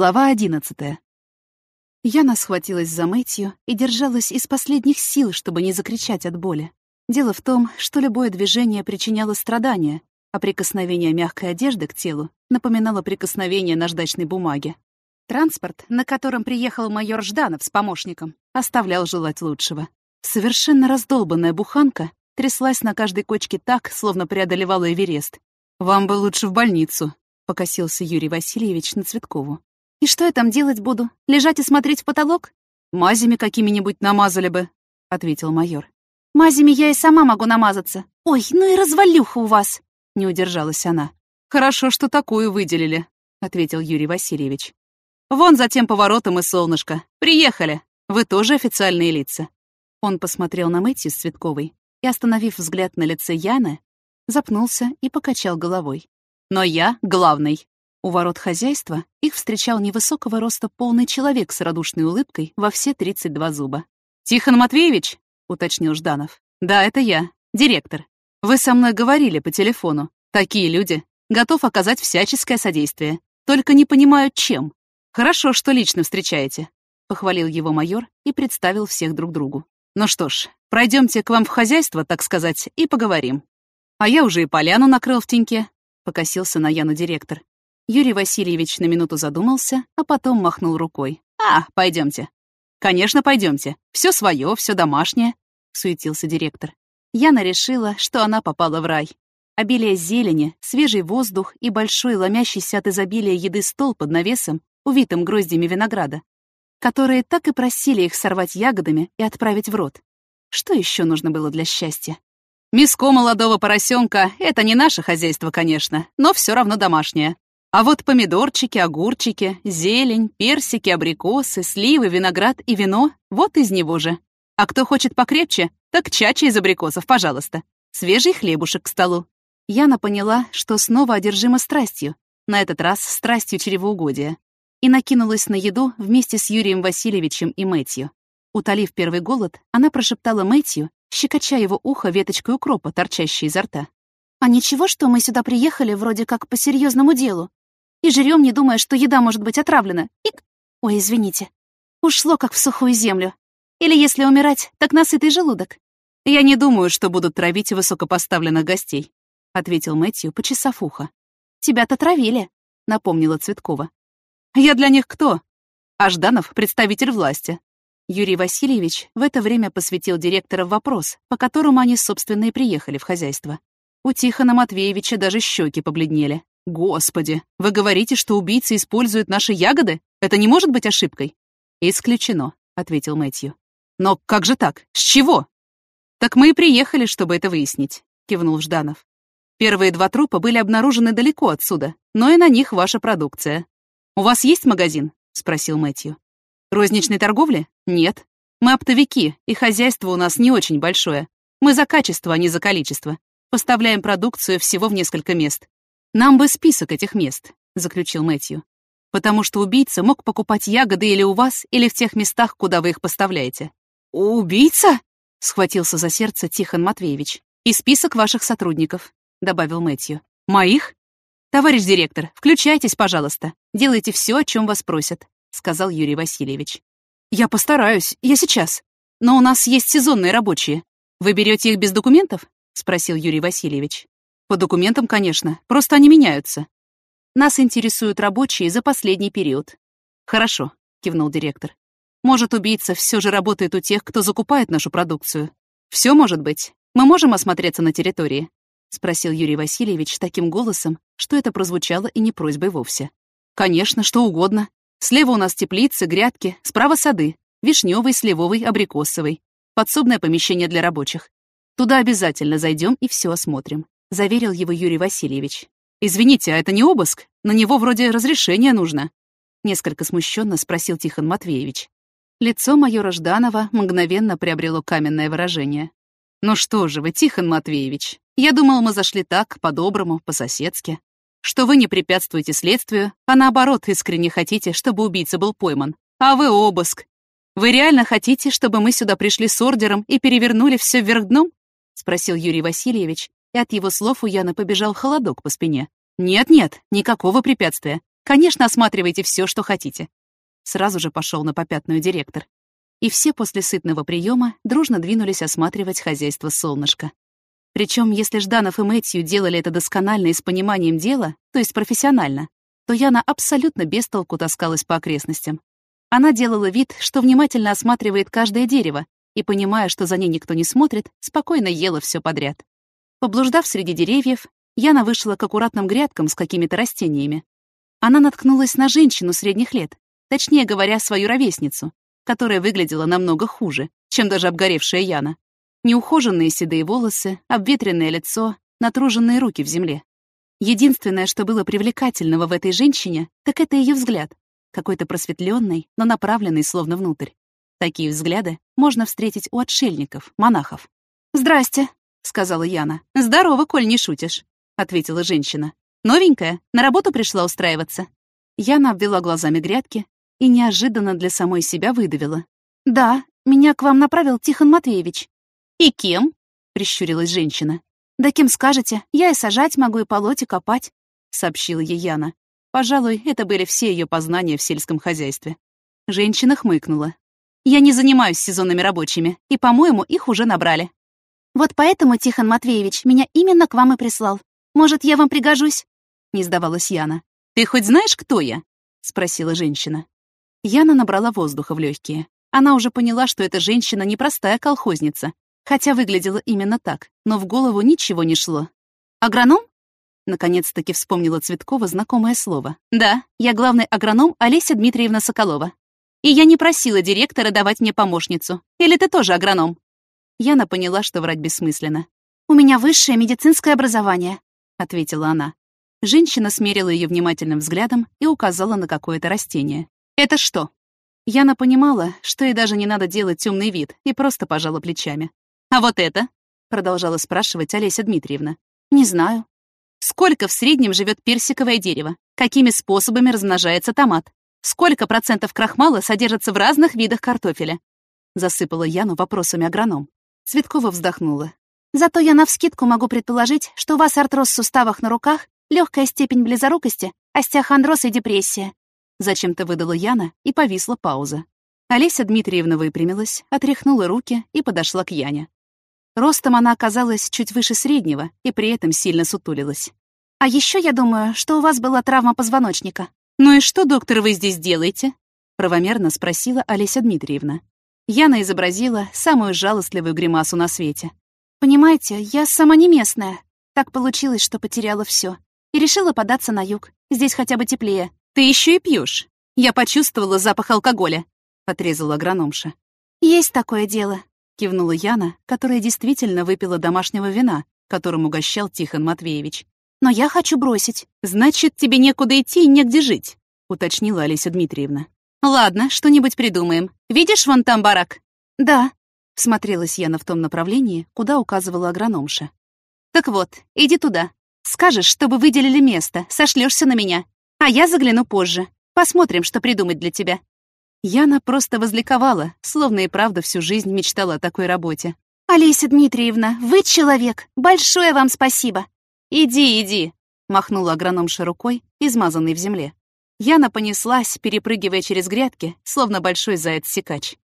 Глава одиннадцатая. Яна схватилась за Мэтью и держалась из последних сил, чтобы не закричать от боли. Дело в том, что любое движение причиняло страдания, а прикосновение мягкой одежды к телу напоминало прикосновение наждачной бумаги. Транспорт, на котором приехал майор Жданов с помощником, оставлял желать лучшего. Совершенно раздолбанная буханка тряслась на каждой кочке так, словно преодолевала Эверест. «Вам бы лучше в больницу», — покосился Юрий Васильевич на Цветкову. «И что я там делать буду? Лежать и смотреть в потолок?» «Мазями какими-нибудь намазали бы», — ответил майор. «Мазями я и сама могу намазаться. Ой, ну и развалюха у вас!» — не удержалась она. «Хорошо, что такую выделили», — ответил Юрий Васильевич. «Вон за тем поворотом и солнышко. Приехали. Вы тоже официальные лица». Он посмотрел на Мэтью с Цветковой и, остановив взгляд на лице Яны, запнулся и покачал головой. «Но я главный». У ворот хозяйства их встречал невысокого роста полный человек с радушной улыбкой во все 32 зуба. «Тихон Матвеевич?» — уточнил Жданов. «Да, это я, директор. Вы со мной говорили по телефону. Такие люди. Готов оказать всяческое содействие. Только не понимаю, чем. Хорошо, что лично встречаете», — похвалил его майор и представил всех друг другу. «Ну что ж, пройдемте к вам в хозяйство, так сказать, и поговорим». А я уже и поляну накрыл в теньке, — покосился на Яну директор. Юрий Васильевич на минуту задумался, а потом махнул рукой. «А, пойдемте. «Конечно, пойдемте. Все свое, все домашнее», — суетился директор. Яна решила, что она попала в рай. Обилие зелени, свежий воздух и большой, ломящийся от изобилия еды стол под навесом, увитым гроздями винограда, которые так и просили их сорвать ягодами и отправить в рот. Что еще нужно было для счастья? Миско молодого поросенка — это не наше хозяйство, конечно, но все равно домашнее. А вот помидорчики, огурчики, зелень, персики, абрикосы, сливы, виноград и вино — вот из него же. А кто хочет покрепче, так чача из абрикосов, пожалуйста. Свежий хлебушек к столу. Яна поняла, что снова одержима страстью, на этот раз страстью чревоугодия, и накинулась на еду вместе с Юрием Васильевичем и Мэтью. Утолив первый голод, она прошептала Мэтью, щекоча его ухо веточкой укропа, торчащей изо рта. «А ничего, что мы сюда приехали вроде как по серьезному делу? И жрем, не думая, что еда может быть отравлена. Ик! Ой, извините. Ушло, как в сухую землю. Или если умирать, так насытый желудок». «Я не думаю, что будут травить высокопоставленных гостей», — ответил Мэтью, почесав ухо. «Тебя-то травили», — напомнила Цветкова. «Я для них кто?» А Жданов — представитель власти. Юрий Васильевич в это время посвятил директора в вопрос, по которому они, собственно, и приехали в хозяйство. У Тихона Матвеевича даже щеки побледнели. «Господи, вы говорите, что убийцы используют наши ягоды? Это не может быть ошибкой?» «Исключено», — ответил Мэтью. «Но как же так? С чего?» «Так мы и приехали, чтобы это выяснить», — кивнул Жданов. «Первые два трупа были обнаружены далеко отсюда, но и на них ваша продукция. У вас есть магазин?» — спросил Мэтью. Розничной торговли? Нет. Мы оптовики, и хозяйство у нас не очень большое. Мы за качество, а не за количество. Поставляем продукцию всего в несколько мест. Нам бы список этих мест, заключил Мэтью. Потому что убийца мог покупать ягоды или у вас, или в тех местах, куда вы их поставляете. Убийца? схватился за сердце Тихон Матвеевич. И список ваших сотрудников, добавил Мэтью. Моих? Товарищ директор, включайтесь, пожалуйста. Делайте все, о чем вас просят. — сказал Юрий Васильевич. «Я постараюсь, я сейчас. Но у нас есть сезонные рабочие. Вы берете их без документов?» — спросил Юрий Васильевич. «По документам, конечно, просто они меняются. Нас интересуют рабочие за последний период». «Хорошо», — кивнул директор. «Может, убийца все же работает у тех, кто закупает нашу продукцию? Все может быть. Мы можем осмотреться на территории?» — спросил Юрий Васильевич таким голосом, что это прозвучало и не просьбой вовсе. «Конечно, что угодно», Слева у нас теплицы, грядки, справа сады. Вишневый, сливовый, абрикосовый. Подсобное помещение для рабочих. Туда обязательно зайдем и все осмотрим», — заверил его Юрий Васильевич. «Извините, а это не обыск? На него вроде разрешение нужно». Несколько смущенно спросил Тихон Матвеевич. Лицо майора Жданова мгновенно приобрело каменное выражение. «Ну что же вы, Тихон Матвеевич, я думал, мы зашли так, по-доброму, по-соседски что вы не препятствуете следствию, а наоборот искренне хотите, чтобы убийца был пойман. А вы обыск. Вы реально хотите, чтобы мы сюда пришли с ордером и перевернули все вверх дном? Спросил Юрий Васильевич, и от его слов у Яны побежал холодок по спине. Нет-нет, никакого препятствия. Конечно, осматривайте все, что хотите. Сразу же пошел на попятную директор. И все после сытного приема дружно двинулись осматривать хозяйство солнышка. Причем, если Жданов и Мэтью делали это досконально и с пониманием дела, то есть профессионально, то Яна абсолютно без толку таскалась по окрестностям. Она делала вид, что внимательно осматривает каждое дерево, и, понимая, что за ней никто не смотрит, спокойно ела все подряд. Поблуждав среди деревьев, Яна вышла к аккуратным грядкам с какими-то растениями. Она наткнулась на женщину средних лет, точнее говоря, свою ровесницу, которая выглядела намного хуже, чем даже обгоревшая Яна. Неухоженные седые волосы, обветренное лицо, натруженные руки в земле. Единственное, что было привлекательного в этой женщине, так это ее взгляд, какой-то просветленный, но направленный словно внутрь. Такие взгляды можно встретить у отшельников, монахов. «Здрасте», — сказала Яна. «Здорово, коль не шутишь», — ответила женщина. «Новенькая? На работу пришла устраиваться?» Яна обвела глазами грядки и неожиданно для самой себя выдавила. «Да, меня к вам направил Тихон Матвеевич». «И кем?» — прищурилась женщина. «Да кем скажете, я и сажать могу, и полоть, и копать», — сообщила ей Яна. Пожалуй, это были все ее познания в сельском хозяйстве. Женщина хмыкнула. Я не занимаюсь сезонными рабочими, и, по-моему, их уже набрали. Вот поэтому Тихон Матвеевич меня именно к вам и прислал. Может, я вам пригожусь?» Не сдавалась Яна. «Ты хоть знаешь, кто я?» Спросила женщина. Яна набрала воздуха в легкие. Она уже поняла, что эта женщина непростая колхозница, хотя выглядела именно так, но в голову ничего не шло. «Агроном?» Наконец-таки вспомнила Цветкова знакомое слово. «Да, я главный агроном Олеся Дмитриевна Соколова. И я не просила директора давать мне помощницу. Или ты тоже агроном?» Яна поняла, что врать бессмысленно. «У меня высшее медицинское образование», — ответила она. Женщина смерила ее внимательным взглядом и указала на какое-то растение. «Это что?» Яна понимала, что ей даже не надо делать темный вид, и просто пожала плечами. «А вот это?» — продолжала спрашивать Олеся Дмитриевна. «Не знаю». «Сколько в среднем живет персиковое дерево? Какими способами размножается томат? Сколько процентов крахмала содержится в разных видах картофеля?» Засыпала Яну вопросами агроном. Цветкова вздохнула. «Зато я навскидку могу предположить, что у вас артроз в суставах на руках, легкая степень близорукости, остеохондроз и депрессия». Зачем-то выдала Яна, и повисла пауза. Олеся Дмитриевна выпрямилась, отряхнула руки и подошла к Яне. Ростом она оказалась чуть выше среднего и при этом сильно сутулилась. «А еще я думаю, что у вас была травма позвоночника. «Ну и что, доктор, вы здесь делаете?» — правомерно спросила Олеся Дмитриевна. Яна изобразила самую жалостливую гримасу на свете. «Понимаете, я сама не местная. Так получилось, что потеряла все. И решила податься на юг. Здесь хотя бы теплее. Ты еще и пьешь. Я почувствовала запах алкоголя», — отрезала агрономша. «Есть такое дело», — кивнула Яна, которая действительно выпила домашнего вина, которым угощал Тихон Матвеевич. Но я хочу бросить. Значит, тебе некуда идти и негде жить, уточнила Олеся Дмитриевна. Ладно, что-нибудь придумаем. Видишь вон там барак? Да. Всмотрелась Яна в том направлении, куда указывала агрономша. Так вот, иди туда. Скажешь, чтобы выделили место, сошлешься на меня. А я загляну позже. Посмотрим, что придумать для тебя. Яна просто возликовала, словно и правда всю жизнь мечтала о такой работе. «Олеся Дмитриевна, вы человек! Большое вам спасибо!» «Иди, иди!» — махнула агрономша рукой, измазанной в земле. Яна понеслась, перепрыгивая через грядки, словно большой заяц-сикач.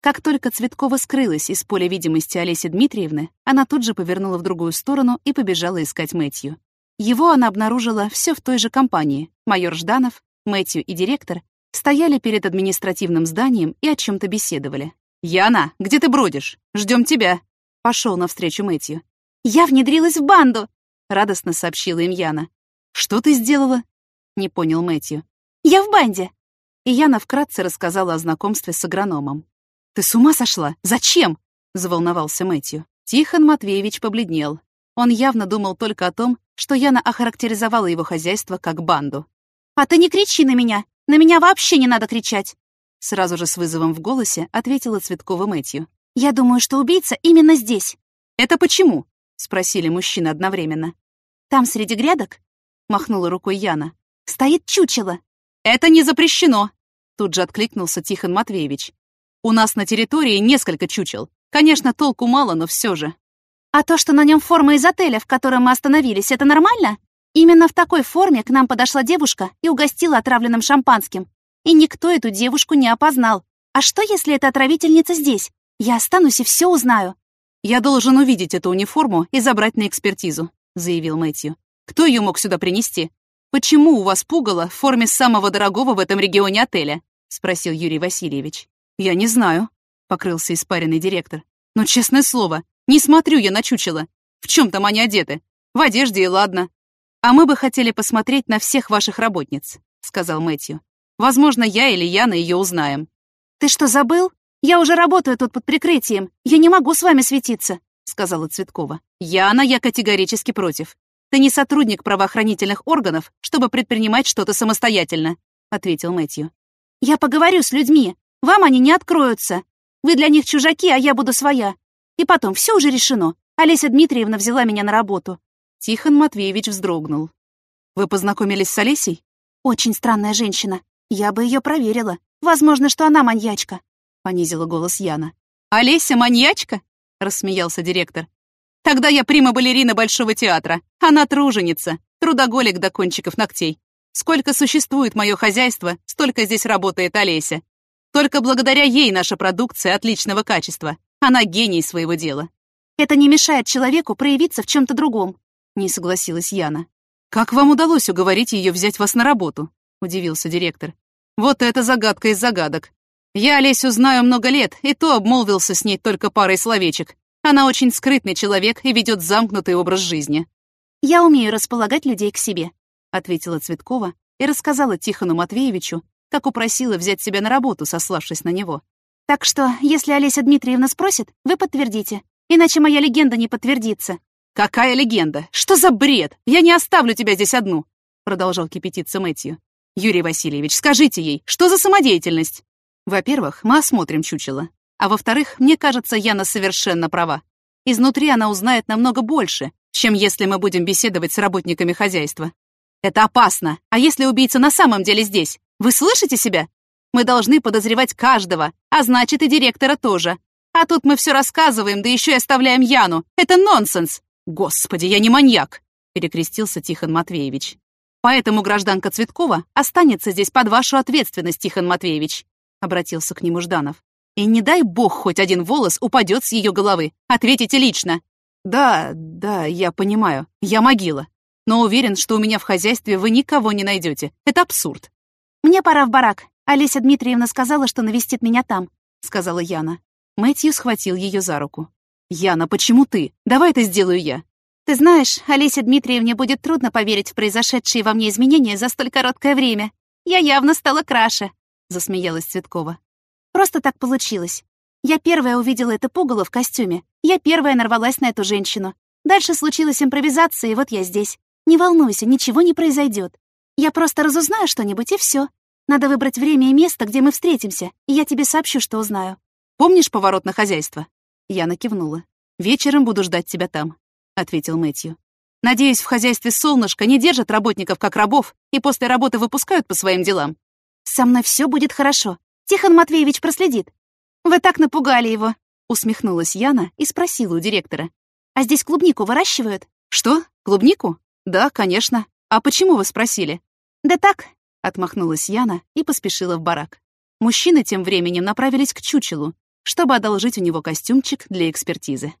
Как только Цветкова скрылась из поля видимости Олеси Дмитриевны, она тут же повернула в другую сторону и побежала искать Мэтью. Его она обнаружила все в той же компании. Майор Жданов, Мэтью и директор стояли перед административным зданием и о чем то беседовали. «Яна, где ты бродишь? Ждем тебя!» Пошел навстречу Мэтью. «Я внедрилась в банду!» — радостно сообщила им Яна. «Что ты сделала?» — не понял Мэтью. «Я в банде!» И Яна вкратце рассказала о знакомстве с агрономом. «Ты с ума сошла? Зачем?» — заволновался Мэтью. Тихон Матвеевич побледнел. Он явно думал только о том, что Яна охарактеризовала его хозяйство как банду. «А ты не кричи на меня! На меня вообще не надо кричать!» Сразу же с вызовом в голосе ответила Цветкова Мэтью. «Я думаю, что убийца именно здесь». «Это почему?» — спросили мужчины одновременно. «Там среди грядок?» — махнула рукой Яна. «Стоит чучело!» «Это не запрещено!» — тут же откликнулся Тихон Матвеевич. «У нас на территории несколько чучел. Конечно, толку мало, но все же». «А то, что на нем форма из отеля, в котором мы остановились, это нормально?» Именно в такой форме к нам подошла девушка и угостила отравленным шампанским. И никто эту девушку не опознал. А что, если эта отравительница здесь? Я останусь и все узнаю. «Я должен увидеть эту униформу и забрать на экспертизу», — заявил Мэтью. «Кто ее мог сюда принести? Почему у вас пугало в форме самого дорогого в этом регионе отеля?» — спросил Юрий Васильевич. «Я не знаю», — покрылся испаренный директор. «Но, честное слово, не смотрю я на чучело. В чем там они одеты? В одежде и ладно. А мы бы хотели посмотреть на всех ваших работниц», — сказал Мэтью. «Возможно, я или Яна ее узнаем». «Ты что, забыл? Я уже работаю тут под прикрытием. Я не могу с вами светиться», — сказала Цветкова. «Яна, я категорически против. Ты не сотрудник правоохранительных органов, чтобы предпринимать что-то самостоятельно», — ответил Мэтью. «Я поговорю с людьми. Вам они не откроются. Вы для них чужаки, а я буду своя. И потом, все уже решено. Олеся Дмитриевна взяла меня на работу». Тихон Матвеевич вздрогнул. «Вы познакомились с Олесей?» «Очень странная женщина. Я бы ее проверила. Возможно, что она маньячка понизила голос Яна. «Олеся маньячка?» — рассмеялся директор. «Тогда я прима-балерина Большого театра. Она труженица, трудоголик до кончиков ногтей. Сколько существует мое хозяйство, столько здесь работает Олеся. Только благодаря ей наша продукция отличного качества. Она гений своего дела». «Это не мешает человеку проявиться в чем то другом», — не согласилась Яна. «Как вам удалось уговорить ее взять вас на работу?» — удивился директор. «Вот это загадка из загадок. Я Олесю знаю много лет, и то обмолвился с ней только парой словечек. Она очень скрытный человек и ведет замкнутый образ жизни. «Я умею располагать людей к себе», — ответила Цветкова и рассказала Тихону Матвеевичу, как упросила взять себя на работу, сославшись на него. «Так что, если Олеся Дмитриевна спросит, вы подтвердите, иначе моя легенда не подтвердится». «Какая легенда? Что за бред? Я не оставлю тебя здесь одну!» Продолжал кипятиться Мэтью. «Юрий Васильевич, скажите ей, что за самодеятельность?» Во-первых, мы осмотрим чучело. А во-вторых, мне кажется, Яна совершенно права. Изнутри она узнает намного больше, чем если мы будем беседовать с работниками хозяйства. Это опасно. А если убийца на самом деле здесь? Вы слышите себя? Мы должны подозревать каждого, а значит и директора тоже. А тут мы все рассказываем, да еще и оставляем Яну. Это нонсенс. Господи, я не маньяк, перекрестился Тихон Матвеевич. Поэтому гражданка Цветкова останется здесь под вашу ответственность, Тихон Матвеевич обратился к нему Жданов. «И не дай бог хоть один волос упадет с ее головы. Ответите лично». «Да, да, я понимаю. Я могила. Но уверен, что у меня в хозяйстве вы никого не найдете. Это абсурд». «Мне пора в барак. Олеся Дмитриевна сказала, что навестит меня там», — сказала Яна. Мэтью схватил ее за руку. «Яна, почему ты? Давай это сделаю я». «Ты знаешь, Олесе Дмитриевне будет трудно поверить в произошедшие во мне изменения за столь короткое время. Я явно стала краше», — засмеялась Цветкова. «Просто так получилось. Я первая увидела это пугало в костюме. Я первая нарвалась на эту женщину. Дальше случилась импровизация, и вот я здесь. Не волнуйся, ничего не произойдет. Я просто разузнаю что-нибудь, и все. Надо выбрать время и место, где мы встретимся, и я тебе сообщу, что узнаю». «Помнишь поворот на хозяйство?» Яна кивнула. «Вечером буду ждать тебя там», — ответил Мэтью. «Надеюсь, в хозяйстве «Солнышко» не держат работников как рабов и после работы выпускают по своим делам. «Со мной все будет хорошо. Тихон Матвеевич проследит». «Вы так напугали его», — усмехнулась Яна и спросила у директора. «А здесь клубнику выращивают?» «Что? Клубнику? Да, конечно. А почему вы спросили?» «Да так», — отмахнулась Яна и поспешила в барак. Мужчины тем временем направились к чучелу, чтобы одолжить у него костюмчик для экспертизы.